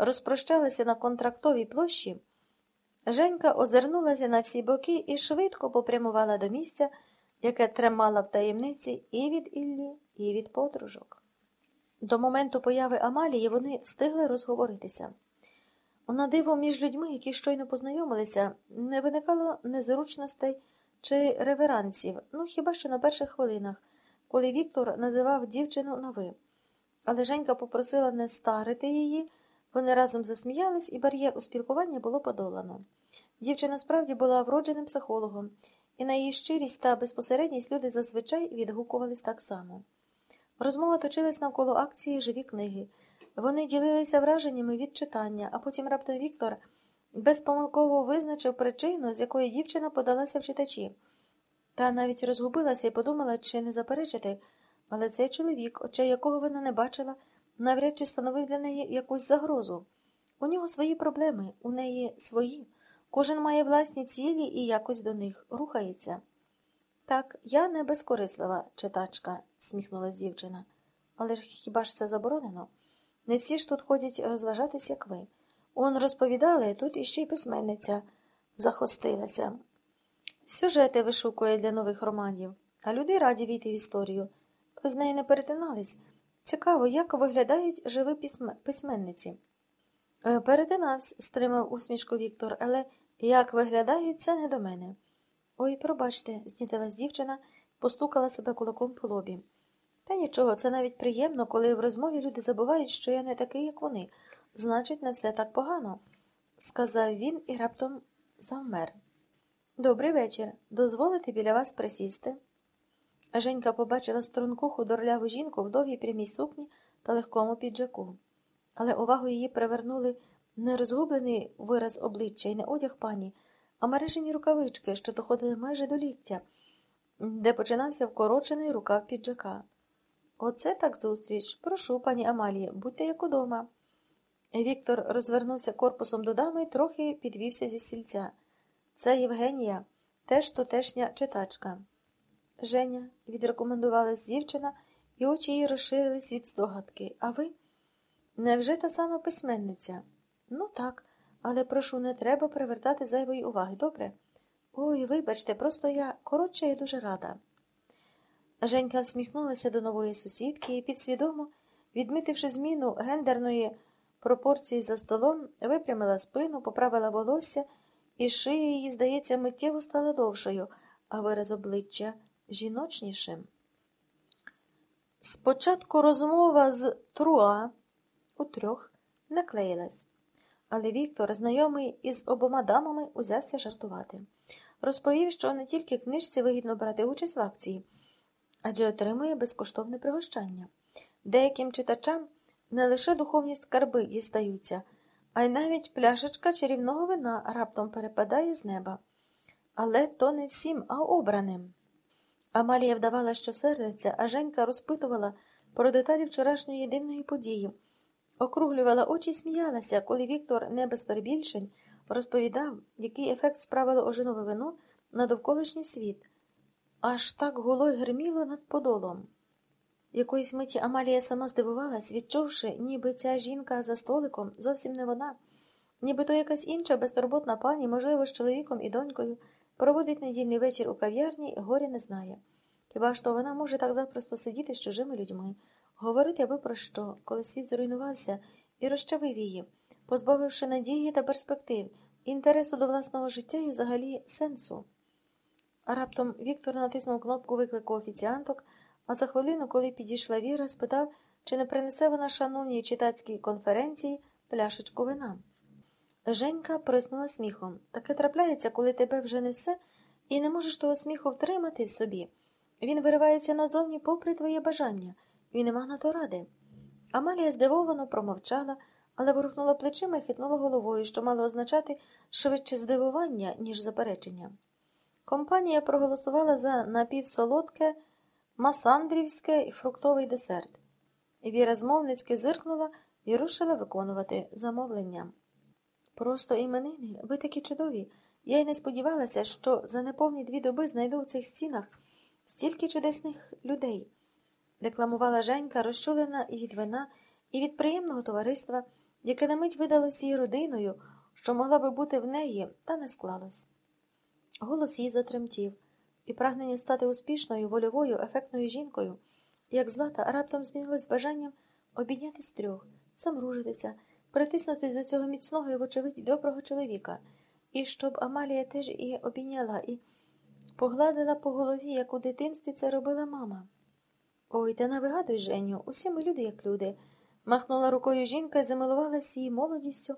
розпрощалися на контрактовій площі, Женька озирнулася на всі боки і швидко попрямувала до місця, яке тримала в таємниці і від Іллі, і від подружок. До моменту появи Амалії вони встигли розговоритися. На диво між людьми, які щойно познайомилися, не виникало незручностей чи реверансів, ну хіба що на перших хвилинах, коли Віктор називав дівчину на ви. Але Женька попросила не старити її, вони разом засміялись, і бар'єр у спілкуванні було подолано. Дівчина справді була вродженим психологом, і на її щирість та безпосередність люди зазвичай відгукувались так само. Розмова точилась навколо акції Живі книги. Вони ділилися враженнями від читання, а потім раптом Віктор безпомилково визначив причину, з якої дівчина подалася в читачі. Та навіть розгубилася і подумала, чи не заперечити, але цей чоловік, очей якого вона не бачила, навряд чи становив для неї якусь загрозу. У нього свої проблеми, у неї свої. Кожен має власні цілі і якось до них рухається. Так, я не безкорислива читачка, сміхнулась дівчина. Але ж хіба ж це заборонено? Не всі ж тут ходять розважатись, як ви. Он розповідали, тут іще й письменниця захостилася. Сюжети вишукує для нових романів, а люди раді війти в історію. Ви з нею не перетинались. Цікаво, як виглядають живі письменниці. Е, перетинався, стримав усмішку Віктор, але як виглядають, це не до мене. Ой, пробачте, знітилась дівчина, постукала себе кулаком по лобі. Та нічого, це навіть приємно, коли в розмові люди забувають, що я не такий, як вони. Значить, не все так погано, сказав він і раптом завмер. Добрий вечір. Дозволите біля вас присісти? Женька побачила струнку худорляву жінку в довгій прямій сукні та легкому піджаку. Але увагу її привернули не розгублений вираз обличчя і не одяг пані, а мережені рукавички, що доходили майже до ліктя, де починався вкорочений рукав піджака. Оце так зустріч. Прошу, пані Амалії, будьте як удома. Віктор розвернувся корпусом до дами і трохи підвівся зі стільця. Це Євгенія, теж тутешня читачка. Женя, відрекомендувалась дівчина, і очі її розширились від здогадки. А ви? Невже та сама письменниця? Ну так, але прошу, не треба привертати зайвої уваги, добре? Ой, вибачте, просто я коротше і дуже рада. Женька всміхнулася до нової сусідки і підсвідомо, відмітивши зміну гендерної пропорції за столом, випрямила спину, поправила волосся, і шия її, здається, миттєво стала довшою, а вираз обличчя жіночнішим. Спочатку розмова з Труа у трьох наклеїлась, але Віктор, знайомий із обома дамами, узявся жартувати. Розповів, що не тільки книжці вигідно брати участь в акції, адже отримує безкоштовне пригощання. Деяким читачам не лише духовні скарби дістаються, а й навіть пляшечка чарівного вина раптом перепадає з неба. Але то не всім, а обраним. Амалія вдавала, що сердиться, а Женька розпитувала про деталі вчорашньої дивної події, округлювала очі і сміялася, коли Віктор, не без перебільшень, розповідав, який ефект справило ожинове вино на довколишній світ. Аж так гуло й гриміло над подолом. Якоїсь миті Амалія сама здивувалась, відчувши, ніби ця жінка за столиком зовсім не вона, ніби то якась інша безтурботна пані, можливо, з чоловіком і донькою. Проводить недільний вечір у кав'ярні, горі не знає. Хіба то вона може так запросто сидіти з чужими людьми, говорити аби про що, коли світ зруйнувався і розчавив її, позбавивши надії та перспектив, інтересу до власного життя і взагалі сенсу. А раптом Віктор натиснув кнопку виклику офіціанток, а за хвилину, коли підійшла Віра, спитав, чи не принесе вона шановній читацькій конференції пляшечку вина. Женька приснула сміхом. Таке трапляється, коли тебе вже несе, і не можеш того сміху втримати в собі. Він виривається назовні попри твоє бажання, він нема на то ради. Амалія здивовано промовчала, але ворухнула плечима і хитнула головою, що мало означати швидше здивування, ніж заперечення. Компанія проголосувала за напівсолодке, масандрівське і фруктовий десерт. Віра змовницьки зиркнула і рушила виконувати замовлення. Просто іменини, ви такі чудові. Я й не сподівалася, що за неповні дві доби знайду в цих стінах стільки чудесних людей, декламувала Женька, розчулена і від вина, і від приємного товариства, яке на мить видалось їй родиною, що могла би бути в неї, та не склалось. Голос її затремтів, і прагнення стати успішною, вольовою, ефектною жінкою, як злата, раптом змінилось бажанням обійнятись трьох, замружитися, притиснутись до цього міцного і, вочевидь, доброго чоловіка, і щоб Амалія теж її обійняла і погладила по голові, як у дитинстві це робила мама. Ой, та не вигадуй, Женю, усі ми люди, як люди. Махнула рукою жінка і замилувалась її молодістю